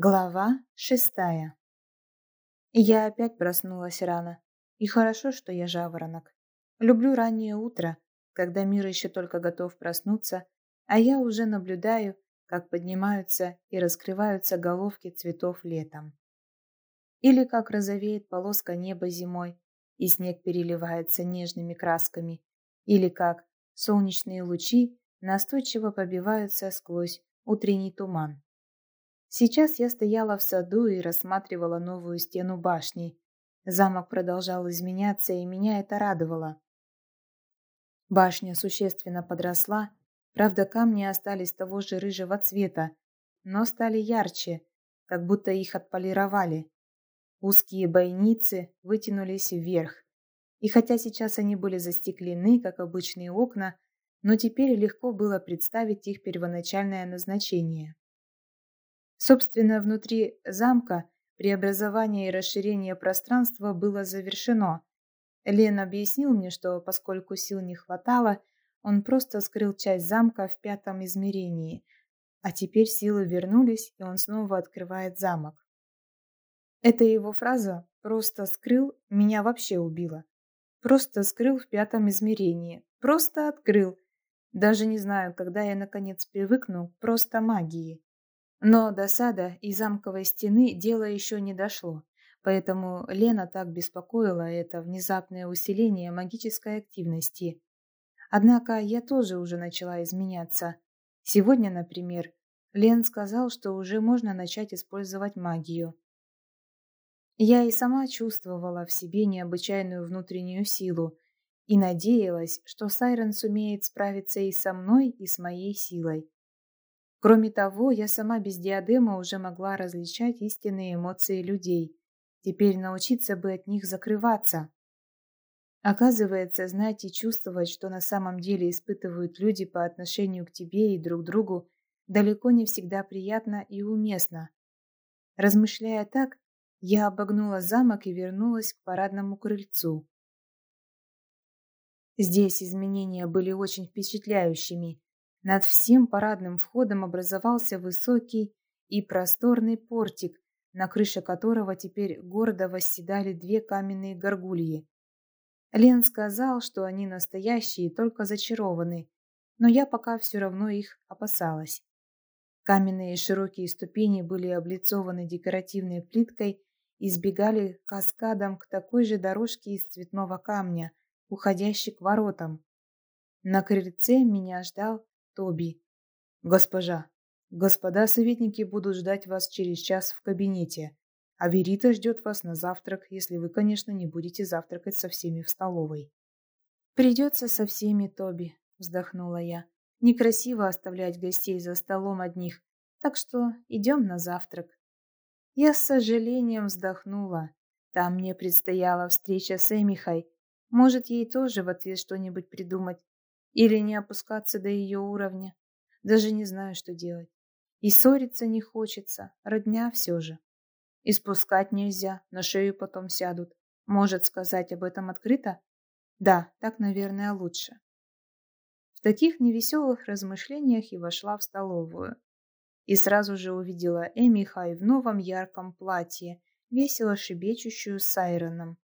Глава шестая Я опять проснулась рано. И хорошо, что я жаворонок. Люблю раннее утро, когда мир еще только готов проснуться, а я уже наблюдаю, как поднимаются и раскрываются головки цветов летом. Или как розовеет полоска неба зимой, и снег переливается нежными красками, или как солнечные лучи настойчиво побиваются сквозь утренний туман. Сейчас я стояла в саду и рассматривала новую стену башни. Замок продолжал изменяться, и меня это радовало. Башня существенно подросла, правда, камни остались того же рыжего цвета, но стали ярче, как будто их отполировали. Узкие бойницы вытянулись вверх, и хотя сейчас они были застеклены, как обычные окна, но теперь легко было представить их первоначальное назначение. Собственно, внутри замка преобразование и расширение пространства было завершено. Лен объяснил мне, что поскольку сил не хватало, он просто скрыл часть замка в пятом измерении, а теперь силы вернулись, и он снова открывает замок. Эта его фраза «просто скрыл» меня вообще убила. Просто скрыл в пятом измерении. Просто открыл. Даже не знаю, когда я наконец привыкну к просто магии. Но до сада и замковой стены дело еще не дошло, поэтому Лена так беспокоила это внезапное усиление магической активности. Однако я тоже уже начала изменяться. Сегодня, например, Лен сказал, что уже можно начать использовать магию. Я и сама чувствовала в себе необычайную внутреннюю силу и надеялась, что Сайрон сумеет справиться и со мной, и с моей силой. Кроме того, я сама без диадема уже могла различать истинные эмоции людей. Теперь научиться бы от них закрываться. Оказывается, знать и чувствовать, что на самом деле испытывают люди по отношению к тебе и друг другу, далеко не всегда приятно и уместно. Размышляя так, я обогнула замок и вернулась к парадному крыльцу. Здесь изменения были очень впечатляющими. Над всем парадным входом образовался высокий и просторный портик, на крыше которого теперь гордо восседали две каменные горгульи. Лен сказал, что они настоящие, только зачарованы, но я пока все равно их опасалась. Каменные широкие ступени были облицованы декоративной плиткой и сбегали каскадом к такой же дорожке из цветного камня, уходящей к воротам. На крыльце меня ждал Тоби. «Госпожа, господа советники будут ждать вас через час в кабинете, а Верита ждет вас на завтрак, если вы, конечно, не будете завтракать со всеми в столовой». «Придется со всеми, Тоби», — вздохнула я. «Некрасиво оставлять гостей за столом одних, так что идем на завтрак». Я с сожалением вздохнула. Там мне предстояла встреча с Эмихой. Может, ей тоже в ответ что-нибудь придумать. Или не опускаться до ее уровня. Даже не знаю, что делать. И ссориться не хочется, родня все же. И спускать нельзя, на шею потом сядут. Может сказать об этом открыто? Да, так, наверное, лучше. В таких невеселых размышлениях и вошла в столовую. И сразу же увидела Эми Хай в новом ярком платье, весело шебечущую с Сайроном.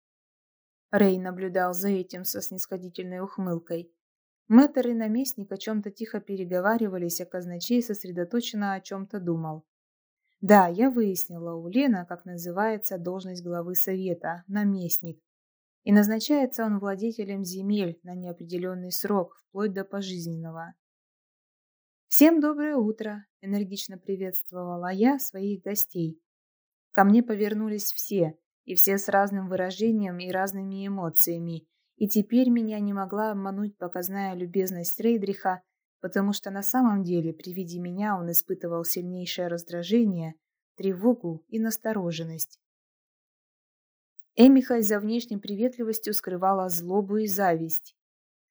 Рэй наблюдал за этим со снисходительной ухмылкой. Мэтр и наместник о чем-то тихо переговаривались, а казначей сосредоточенно о чем-то думал. Да, я выяснила у Лена, как называется должность главы совета – наместник. И назначается он владетелем земель на неопределенный срок, вплоть до пожизненного. «Всем доброе утро!» – энергично приветствовала я своих гостей. Ко мне повернулись все, и все с разным выражением и разными эмоциями, и теперь меня не могла обмануть показная любезность Рейдриха, потому что на самом деле при виде меня он испытывал сильнейшее раздражение, тревогу и настороженность. Эмихай за внешней приветливостью скрывала злобу и зависть.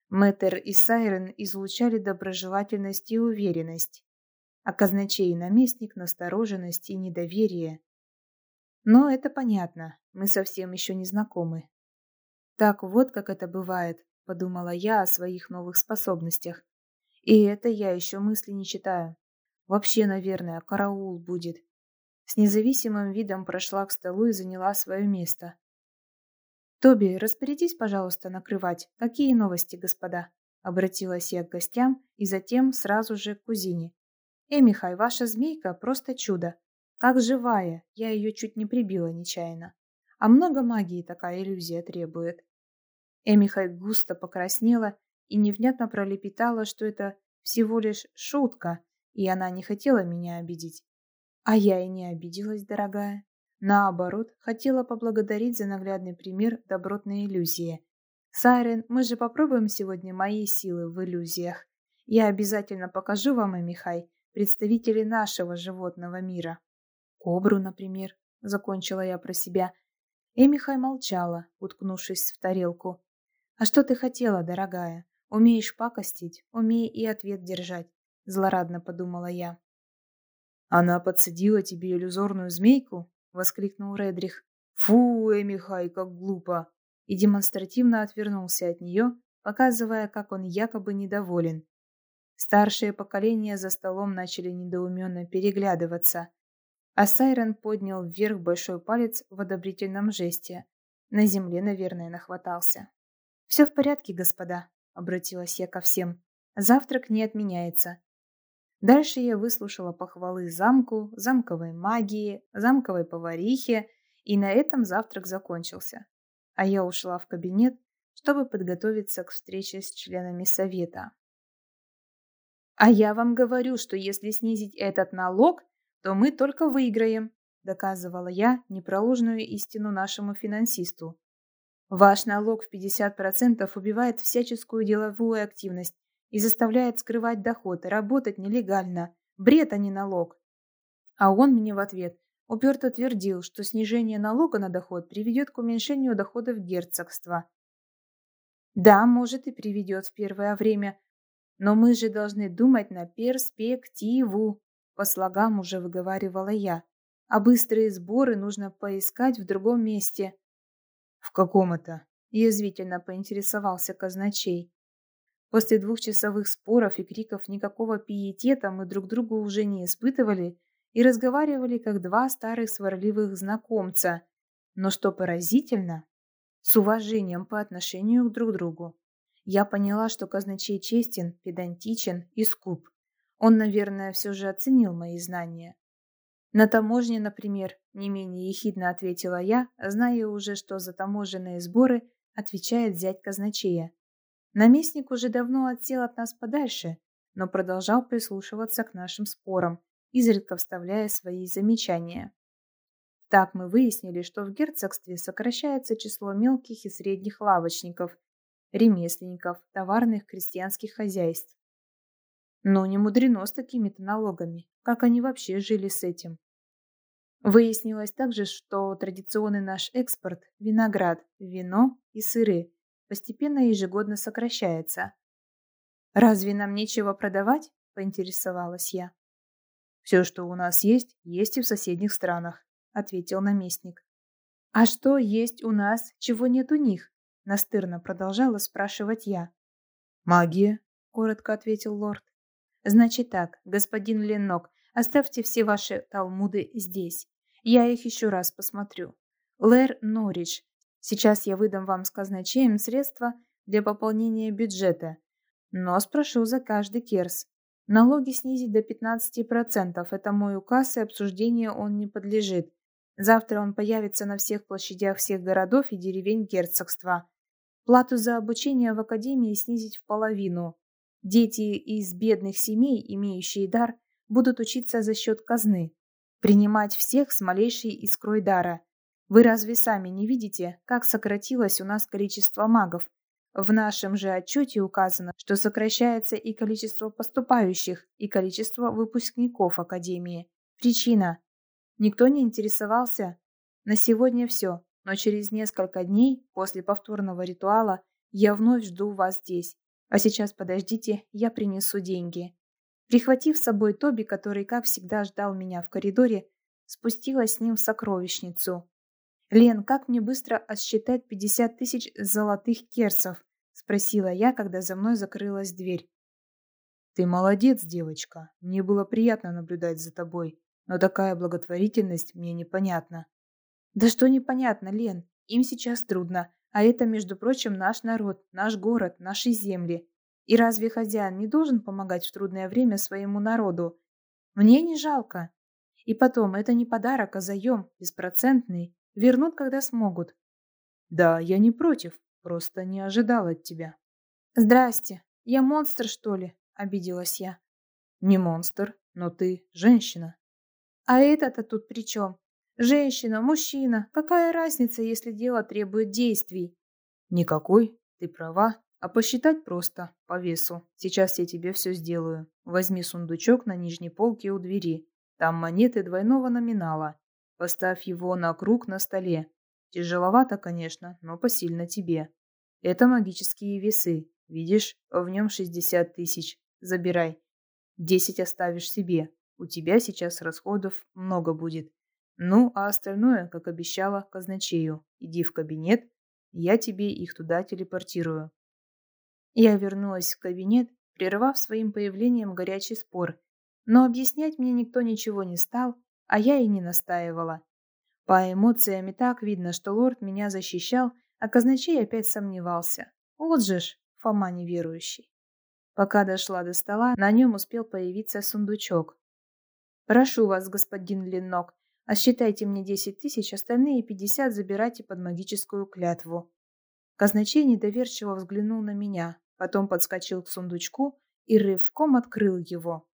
Мэтр и Сайрен излучали доброжелательность и уверенность, а казначей и наместник – настороженность и недоверие. Но это понятно, мы совсем еще не знакомы. Так вот, как это бывает, подумала я о своих новых способностях. И это я еще мысли не читаю. Вообще, наверное, караул будет. С независимым видом прошла к столу и заняла свое место. «Тоби, распорядись, пожалуйста, накрывать. Какие новости, господа?» Обратилась я к гостям и затем сразу же к кузине. «Эмихай, ваша змейка просто чудо. Как живая, я ее чуть не прибила нечаянно. А много магии такая иллюзия требует». Эмихай густо покраснела и невнятно пролепетала, что это всего лишь шутка, и она не хотела меня обидеть. А я и не обиделась, дорогая. Наоборот, хотела поблагодарить за наглядный пример добротной иллюзии. Сайрен, мы же попробуем сегодня мои силы в иллюзиях. Я обязательно покажу вам, Эмихай, представителей нашего животного мира. Кобру, например, закончила я про себя. Эмихай молчала, уткнувшись в тарелку. А что ты хотела, дорогая? Умеешь пакостить, умей и ответ держать, злорадно подумала я. Она подсадила тебе иллюзорную змейку? воскликнул Редрих. Фу, Эмихай, как глупо! И демонстративно отвернулся от нее, показывая, как он якобы недоволен. Старшие поколения за столом начали недоуменно переглядываться, а Сайрон поднял вверх большой палец в одобрительном жесте. На земле, наверное, нахватался. «Все в порядке, господа», — обратилась я ко всем. «Завтрак не отменяется. Дальше я выслушала похвалы замку, замковой магии, замковой поварихе, и на этом завтрак закончился. А я ушла в кабинет, чтобы подготовиться к встрече с членами совета. «А я вам говорю, что если снизить этот налог, то мы только выиграем», доказывала я непроложную истину нашему финансисту. Ваш налог в 50% убивает всяческую деловую активность, и заставляет скрывать доход работать нелегально. Бред, а не налог. А он мне в ответ уперто твердил, что снижение налога на доход приведет к уменьшению доходов герцогства. Да, может и приведет в первое время, но мы же должны думать на перспективу, по слогам уже выговаривала я. А быстрые сборы нужно поискать в другом месте. В каком это? Язвительно поинтересовался казначей. После двухчасовых споров и криков никакого пиетета мы друг другу уже не испытывали и разговаривали как два старых сварливых знакомца. Но что поразительно, с уважением по отношению друг к другу. Я поняла, что казначей честен, педантичен и скуп. Он, наверное, все же оценил мои знания. На таможне, например, не менее ехидно ответила я, зная уже, что за таможенные сборы отвечает зять казначея. Наместник уже давно отсел от нас подальше, но продолжал прислушиваться к нашим спорам, изредка вставляя свои замечания. Так мы выяснили, что в герцогстве сокращается число мелких и средних лавочников, ремесленников, товарных крестьянских хозяйств. Но не мудрено с такими-то налогами, как они вообще жили с этим. Выяснилось также, что традиционный наш экспорт – виноград, вино и сыры постепенно ежегодно сокращается. «Разве нам нечего продавать?» – поинтересовалась я. «Все, что у нас есть, есть и в соседних странах», – ответил наместник. «А что есть у нас, чего нет у них?» – настырно продолжала спрашивать я. «Магия», – коротко ответил лорд. «Значит так, господин Леннок, оставьте все ваши талмуды здесь. Я их еще раз посмотрю. Лэр Норридж, Сейчас я выдам вам с казначеем средства для пополнения бюджета, но спрошу за каждый керс. Налоги снизить до 15%. Это мой указ, и обсуждению он не подлежит. Завтра он появится на всех площадях всех городов и деревень герцогства. Плату за обучение в академии снизить в половину. Дети из бедных семей, имеющие дар, будут учиться за счет казны. Принимать всех с малейшей искрой дара – вы разве сами не видите, как сократилось у нас количество магов? В нашем же отчете указано, что сокращается и количество поступающих, и количество выпускников Академии. Причина. Никто не интересовался? На сегодня все, но через несколько дней после повторного ритуала я вновь жду вас здесь. А сейчас подождите, я принесу деньги. Прихватив с собой Тоби, который, как всегда, ждал меня в коридоре, спустилась с ним в сокровищницу. «Лен, как мне быстро отсчитать пятьдесят тысяч золотых керсов?» – спросила я, когда за мной закрылась дверь. «Ты молодец, девочка. Мне было приятно наблюдать за тобой», Но такая благотворительность мне непонятна. Да что непонятно, Лен? Им сейчас трудно. А это, между прочим, наш народ, наш город, наши земли. И разве хозяин не должен помогать в трудное время своему народу? Мне не жалко. И потом, это не подарок, а заем, беспроцентный. Вернут, когда смогут. Да, я не против, просто не ожидал от тебя. Здрасте. Я монстр, что ли? Обиделась я. Не монстр, но ты женщина. А это-то тут при чем? Женщина, мужчина, какая разница, если дело требует действий? Никакой, ты права. А посчитать просто, по весу. Сейчас я тебе все сделаю. Возьми сундучок на нижней полке у двери. Там монеты двойного номинала. Поставь его на круг на столе. Тяжеловато, конечно, но посильно тебе. Это магические весы. Видишь, в нем 60 тысяч. Забирай. 10 оставишь себе. У тебя сейчас расходов много будет. Ну, а остальное, как обещала, казначею. Иди в кабинет, я тебе их туда телепортирую. Я вернулась в кабинет, прервав своим появлением горячий спор. Но объяснять мне никто ничего не стал, а я и не настаивала. По эмоциям и так видно, что лорд меня защищал, а казначей опять сомневался. Вот же ж, Фома неверующий. Пока дошла до стола, на нем успел появиться сундучок. «Прошу вас, господин Леннок, а считайте мне десять тысяч, остальные пятьдесят забирайте под магическую клятву». Казначей недоверчиво взглянул на меня, потом подскочил к сундучку и рывком открыл его.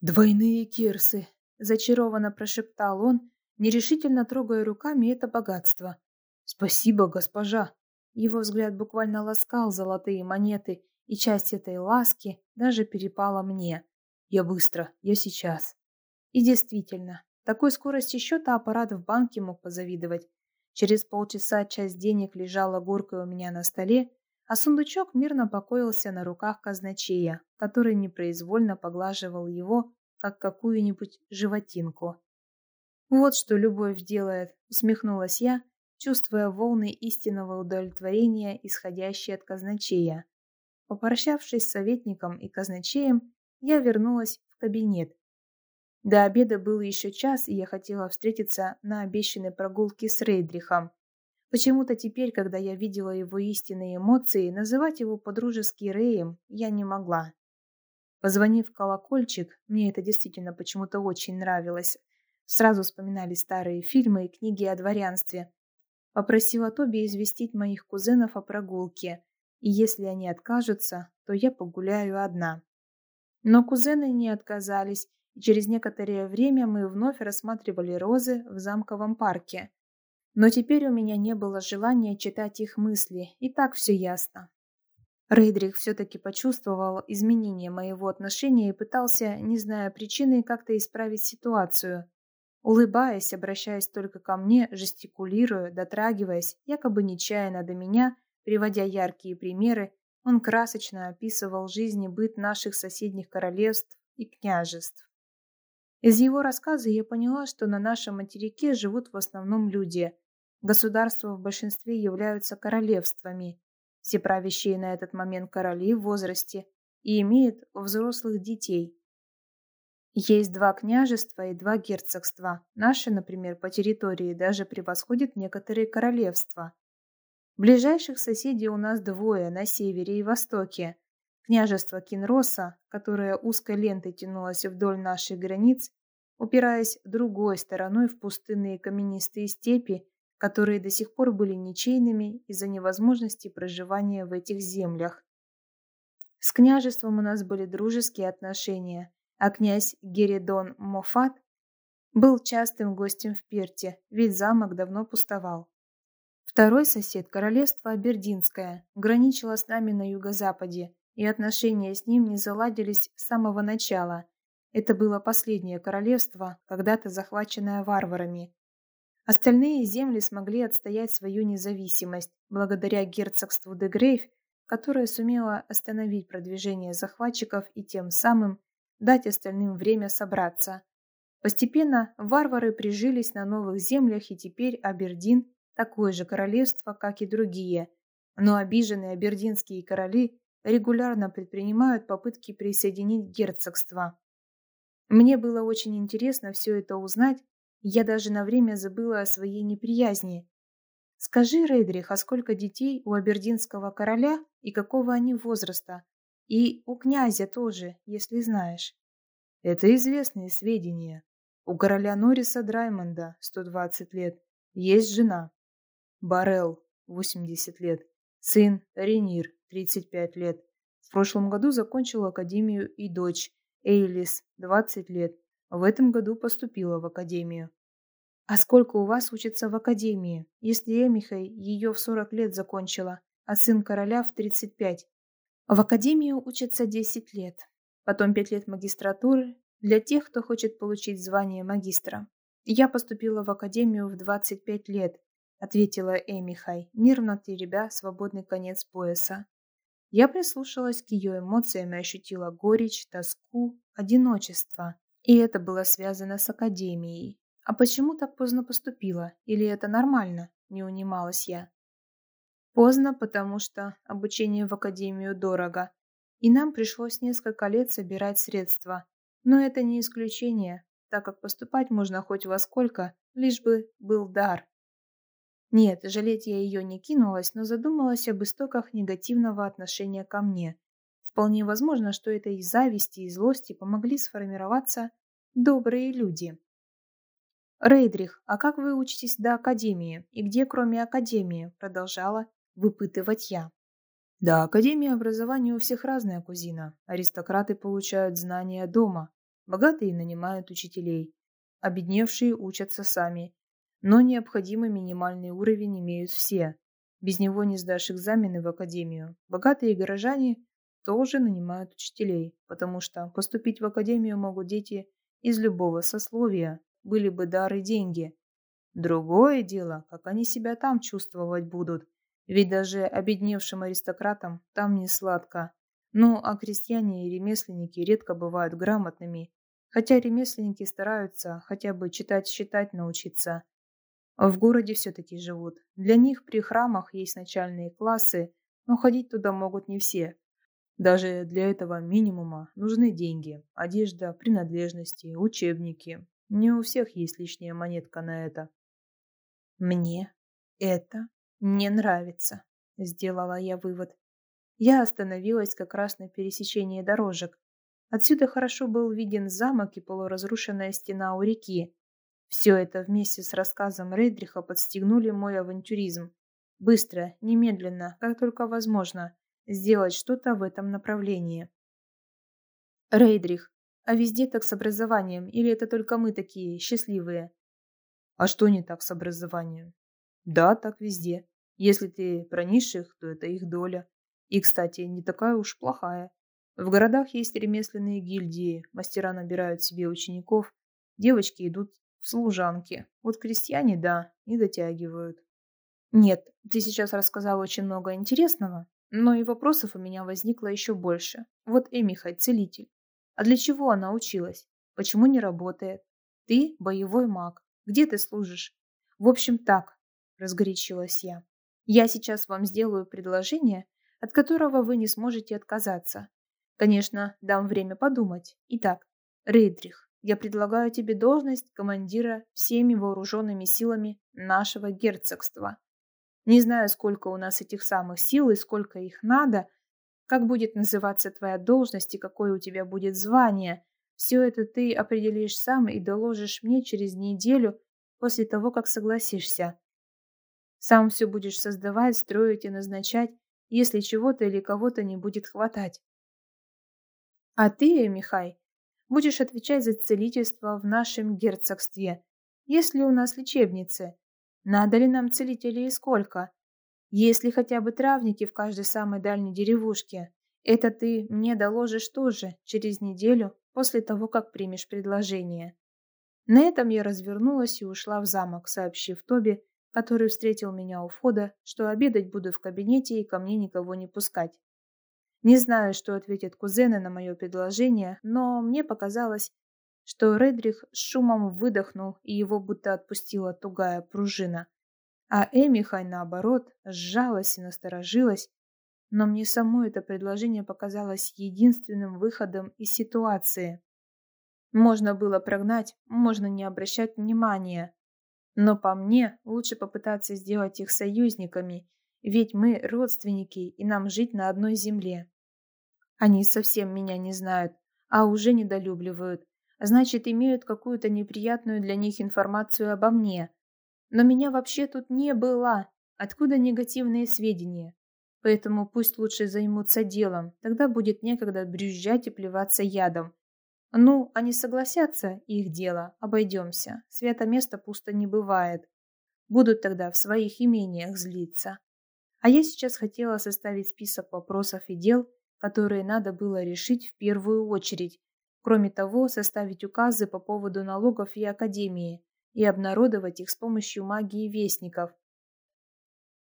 «Двойные кирсы!» – зачарованно прошептал он, нерешительно трогая руками это богатство. «Спасибо, госпожа!» Его взгляд буквально ласкал золотые монеты, и часть этой ласки даже перепала мне. «Я быстро, я сейчас». И действительно, такой скорости счета аппарат в банке мог позавидовать. Через полчаса часть денег лежала горкой у меня на столе, а сундучок мирно покоился на руках казначея, который непроизвольно поглаживал его, как какую-нибудь животинку. «Вот что любовь делает», — усмехнулась я, чувствуя волны истинного удовлетворения, исходящие от казначея. Попрощавшись с советником и казначеем, я вернулась в кабинет. До обеда был еще час, и я хотела встретиться на обещанной прогулке с Рейдрихом. Почему-то теперь, когда я видела его истинные эмоции, называть его по-дружески Рэем я не могла. Позвонив в колокольчик, мне это действительно почему-то очень нравилось. Сразу вспоминали старые фильмы и книги о дворянстве. Попросила Тоби известить моих кузенов о прогулке, и если они откажутся, то я погуляю одна. Но кузены не отказались, и через некоторое время мы вновь рассматривали розы в замковом парке. Но теперь у меня не было желания читать их мысли, и так все ясно. Рейдрих все-таки почувствовал изменение моего отношения и пытался, не зная причины, как-то исправить ситуацию. Улыбаясь, обращаясь только ко мне, жестикулируя, дотрагиваясь, якобы нечаянно до меня, приводя яркие примеры, он красочно описывал жизнь и быт наших соседних королевств и княжеств. Из его рассказа я поняла, что на нашем материке живут в основном люди. Государства в большинстве являются королевствами. Все правящие на этот момент короли в возрасте и имеют взрослых детей. Есть два княжества и два герцогства. Наши, например, по территории даже превосходят некоторые королевства. Ближайших соседей у нас двое на севере и востоке. Княжество Кинроса, которое узкой лентой тянулось вдоль наших границ, упираясь другой стороной в пустынные каменистые степи, которые до сих пор были ничейными из-за невозможности проживания в этих землях. С княжеством у нас были дружеские отношения, а князь Геридон Мофат был частым гостем в Перте, ведь замок давно пустовал. Второй сосед, королевство Абердинское, граничило с нами на юго-западе, и отношения с ним не заладились с самого начала. Это было последнее королевство, когда-то захваченное варварами. Остальные земли смогли отстоять свою независимость благодаря герцогству де Грейв, которое сумело остановить продвижение захватчиков и тем самым дать остальным время собраться. Постепенно варвары прижились на новых землях, и теперь Абердин такое же королевство, как и другие, но обиженные абердинские короли регулярно предпринимают попытки присоединить герцогство. Мне было очень интересно все это узнать, я даже на время забыла о своей неприязни. Скажи, Рейдрих, а сколько детей у абердинского короля и какого они возраста? И у князя тоже, если знаешь. Это известные сведения. У короля Норриса Драймонда 120 лет. Есть жена. Барел 80 лет. Сын Ренир 35 лет. В прошлом году закончил академию и дочь Эйлис 20 лет. В этом году поступила в академию. А сколько у вас учится в академии, если Эмихай ее в 40 лет закончила, а сын короля в 35? В академию учатся 10 лет. Потом 5 лет магистратуры для тех, кто хочет получить звание магистра. Я поступила в академию в 25 лет, ответила Эмихай, нервно теребя свободный конец пояса. Я прислушалась к ее эмоциям и ощутила горечь, тоску, одиночество. И это было связано с академией. А почему так поздно поступила? Или это нормально? Не унималась я. Поздно, потому что обучение в академию дорого. И нам пришлось несколько лет собирать средства. Но это не исключение, так как поступать можно хоть во сколько, лишь бы был дар. Нет, жалеть я ее не кинулась, но задумалась об истоках негативного отношения ко мне. Вполне возможно, что это из зависти и злости помогли сформироваться добрые люди. «Рейдрих, а как вы учитесь до Академии? И где, кроме Академии?» Продолжала выпытывать я. Да, Академия образования у всех разная, кузина. Аристократы получают знания дома, богатые нанимают учителей, обедневшие учатся сами, но необходимый минимальный уровень имеют все. Без него не сдашь экзамены в академию. Богатые горожане тоже нанимают учителей, потому что поступить в академию могут дети из любого сословия, были бы дары деньги. Другое дело, как они себя там чувствовать будут, ведь даже обедневшим аристократам там не сладко. Ну, а крестьяне и ремесленники редко бывают грамотными, хотя ремесленники стараются хотя бы читать-считать научиться. В городе все-таки живут. Для них при храмах есть начальные классы, но ходить туда могут не все. Даже для этого минимума нужны деньги, одежда, принадлежности, учебники. Не у всех есть лишняя монетка на это. Мне это не нравится, сделала я вывод. Я остановилась как раз на пересечении дорожек. Отсюда хорошо был виден замок и полуразрушенная стена у реки. Все это вместе с рассказом Рейдриха подстегнули мой авантюризм. Быстро, немедленно, как только возможно, сделать что-то в этом направлении. Рейдрих, а везде так с образованием, или это только мы такие, счастливые? А что не так с образованием? Да, так везде. Если ты про низших, то это их доля. И, кстати, не такая уж плохая. В городах есть ремесленные гильдии, мастера набирают себе учеников, девочки идут в служанки. Вот крестьяне, да, не дотягивают. Нет, ты сейчас рассказал очень много интересного, но и вопросов у меня возникло еще больше. Вот Эмихай, целитель. А для чего она училась? Почему не работает? Ты боевой маг. Где ты служишь? В общем, так, разгорячилась я. Я сейчас вам сделаю предложение, от которого вы не сможете отказаться. Конечно, дам время подумать. Итак, Рейдрих, я предлагаю тебе должность командира всеми вооруженными силами нашего герцогства. Не знаю, сколько у нас этих самых сил и сколько их надо, как будет называться твоя должность и какое у тебя будет звание. Все это ты определишь сам и доложишь мне через неделю после того, как согласишься. Сам все будешь создавать, строить и назначать, если чего-то или кого-то не будет хватать. А ты, Михай, Будешь отвечать за целительство в нашем герцогстве. Есть ли у нас лечебницы? Надо ли нам целителей и сколько? Есть ли хотя бы травники в каждой самой дальней деревушке? Это ты мне доложишь тоже через неделю после того, как примешь предложение. На этом я развернулась и ушла в замок, сообщив Тоби, который встретил меня у входа, что обедать буду в кабинете и ко мне никого не пускать. Не знаю, что ответят кузены на мое предложение, но мне показалось, что Редрих с шумом выдохнул, и его будто отпустила тугая пружина. А Эмихай, наоборот, сжалась и насторожилась, но мне само это предложение показалось единственным выходом из ситуации. Можно было прогнать, можно не обращать внимания. Но по мне лучше попытаться сделать их союзниками, ведь мы родственники и нам жить на одной земле. Они совсем меня не знают, а уже недолюбливают. Значит, имеют какую-то неприятную для них информацию обо мне. Но меня вообще тут не было. Откуда негативные сведения? Поэтому пусть лучше займутся делом, тогда будет некогда брюзжать и плеваться ядом. Ну, они согласятся, их дело, обойдемся. Свято место пусто не бывает. Будут тогда в своих имениях злиться. А я сейчас хотела составить список вопросов и дел, которые надо было решить в первую очередь. Кроме того, составить указы по поводу налогов и академии и обнародовать их с помощью магии вестников.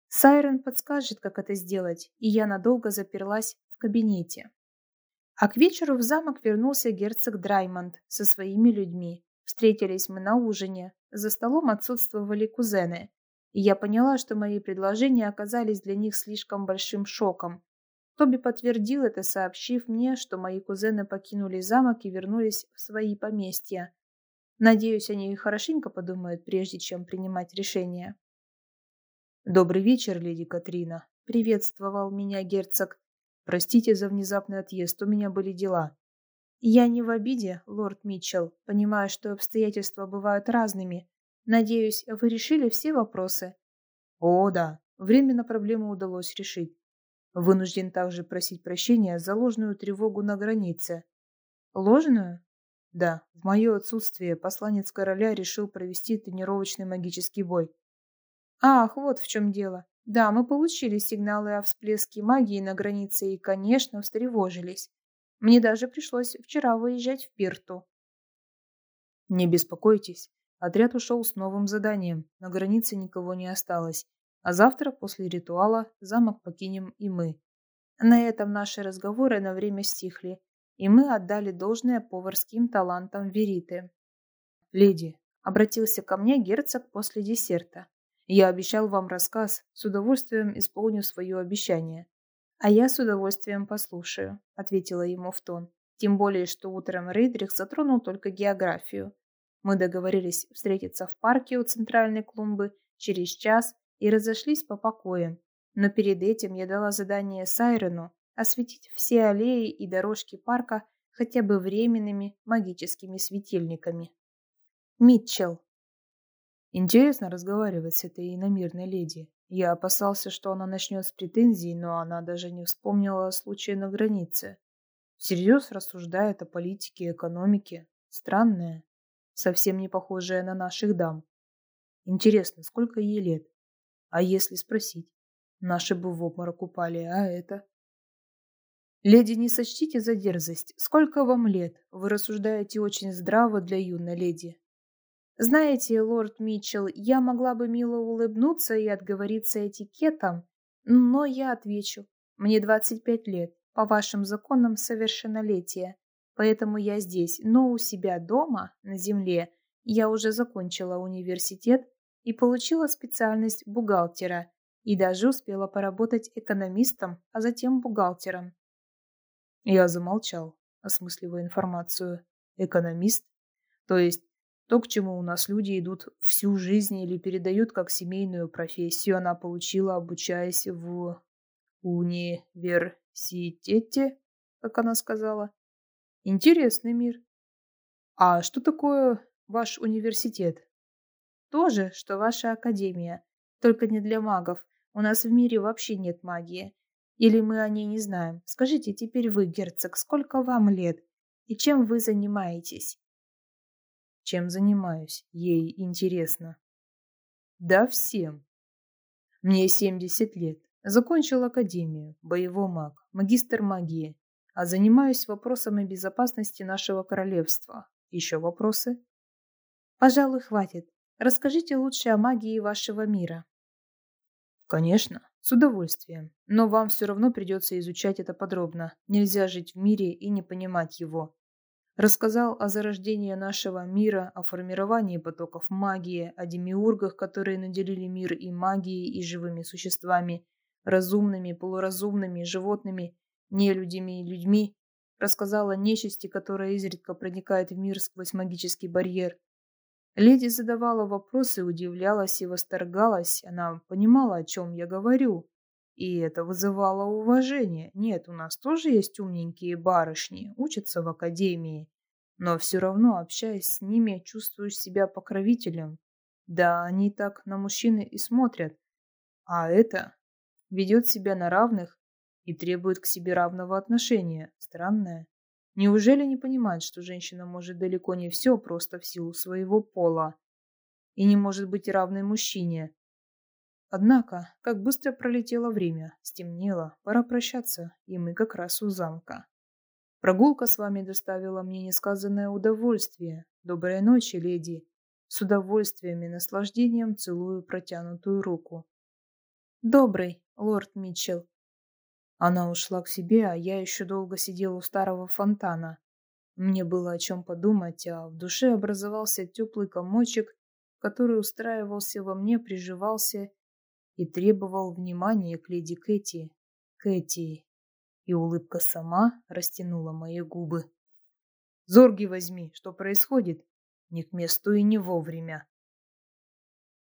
Сайрон подскажет, как это сделать, и я надолго заперлась в кабинете. А к вечеру в замок вернулся герцог Драймонд со своими людьми. Встретились мы на ужине. За столом отсутствовали кузены. И я поняла, что мои предложения оказались для них слишком большим шоком. Тоби подтвердил это, сообщив мне, что мои кузены покинули замок и вернулись в свои поместья. Надеюсь, они хорошенько подумают, прежде чем принимать решение. «Добрый вечер, леди Катрина», — приветствовал меня герцог. Простите за внезапный отъезд, у меня были дела. Я не в обиде, лорд Митчелл, понимаю, что обстоятельства бывают разными. Надеюсь, вы решили все вопросы. О, да, временно проблему удалось решить. Вынужден также просить прощения за ложную тревогу на границе. Ложную? Да, в мое отсутствие посланец короля решил провести тренировочный магический бой. Ах, вот в чем дело. Да, мы получили сигналы о всплеске магии на границе и, конечно, встревожились. Мне даже пришлось вчера выезжать в Пирту. Не беспокойтесь. Отряд ушел с новым заданием. На границе никого не осталось. А завтра, после ритуала, замок покинем и мы. На этом наши разговоры на время стихли, и мы отдали должное поварским талантам Вериты. «Леди», — обратился ко мне герцог после десерта, я обещал вам рассказ, с удовольствием исполню свое обещание. А я с удовольствием послушаю, ответила ему в тон. Тем более, что утром Рейдрих затронул только географию. Мы договорились встретиться в парке у центральной клумбы через час и разошлись по покоям. Но перед этим я дала задание Сайрену осветить все аллеи и дорожки парка хотя бы временными магическими светильниками. Митчелл. Интересно разговаривать с этой иномирной леди. Я опасался, что она начнет с претензий, но она даже не вспомнила о случае на границе. Всерьез рассуждает о политике и экономике. Странная, совсем не похожая на наших дам. Интересно, сколько ей лет? А если спросить? Наши бы в обморок упали, а это? Леди, не сочтите за дерзость. Сколько вам лет? Вы рассуждаете очень здраво для юной леди. Знаете, лорд Митчелл, я могла бы мило улыбнуться и отговориться этикетом, но я отвечу. Мне 25 лет, по вашим законам совершеннолетия. Поэтому я здесь, но у себя дома, на земле, я уже закончила университет и получила специальность бухгалтера и даже успела поработать экономистом, а затем бухгалтером. Я замолчал, осмысливая информацию. Экономист? То есть то, к чему у нас люди идут всю жизнь или передают как семейную профессию, она получила, обучаясь в университете, как она сказала. Интересный мир. А что такое ваш университет? То же, что ваша академия, только не для магов. У нас в мире вообще нет магии. Или мы о ней не знаем. Скажите теперь вы, герцог, сколько вам лет? И чем вы занимаетесь? чем занимаюсь. Ей интересно. Да, всем. Мне 70 лет. Закончил академию, боевой маг, магистр магии, а занимаюсь вопросами безопасности нашего королевства. Еще вопросы? Пожалуй, хватит. Расскажите лучше о магии вашего мира. Конечно, с удовольствием. Но вам все равно придется изучать это подробно. Нельзя жить в мире и не понимать его. Рассказал о зарождении нашего мира, о формировании потоков магии, о демиургах, которые наделили мир и магией, и живыми существами, разумными, полуразумными, животными, нелюдями и людьми. рассказала нечисти, которая изредка проникает в мир сквозь магический барьер. Леди задавала вопросы, удивлялась и восторгалась. Она понимала, о чем я говорю. И это вызывало уважение. Нет, у нас тоже есть умненькие барышни, учатся в академии. Но все равно, общаясь с ними, чувствуешь себя покровителем. Да, они так на мужчины и смотрят. А это ведет себя на равных и требует к себе равного отношения. Странное. Неужели не понимает, что женщина может далеко не все просто в силу своего пола и не может быть равной мужчине? Однако, как быстро пролетело время, стемнело, пора прощаться, и мы как раз у замка. Прогулка с вами доставила мне несказанное удовольствие. Доброй ночи, леди. С удовольствием и наслаждением целую протянутую руку. Добрый, лорд Митчелл. Она ушла к себе, а я еще долго сидел у старого фонтана. Мне было о чем подумать, а в душе образовался теплый комочек, который устраивался во мне, приживался и требовал внимания к леди Кэти. Кэти. И улыбка сама растянула мои губы. «Зорги возьми, что происходит?» «Не к месту и не вовремя»,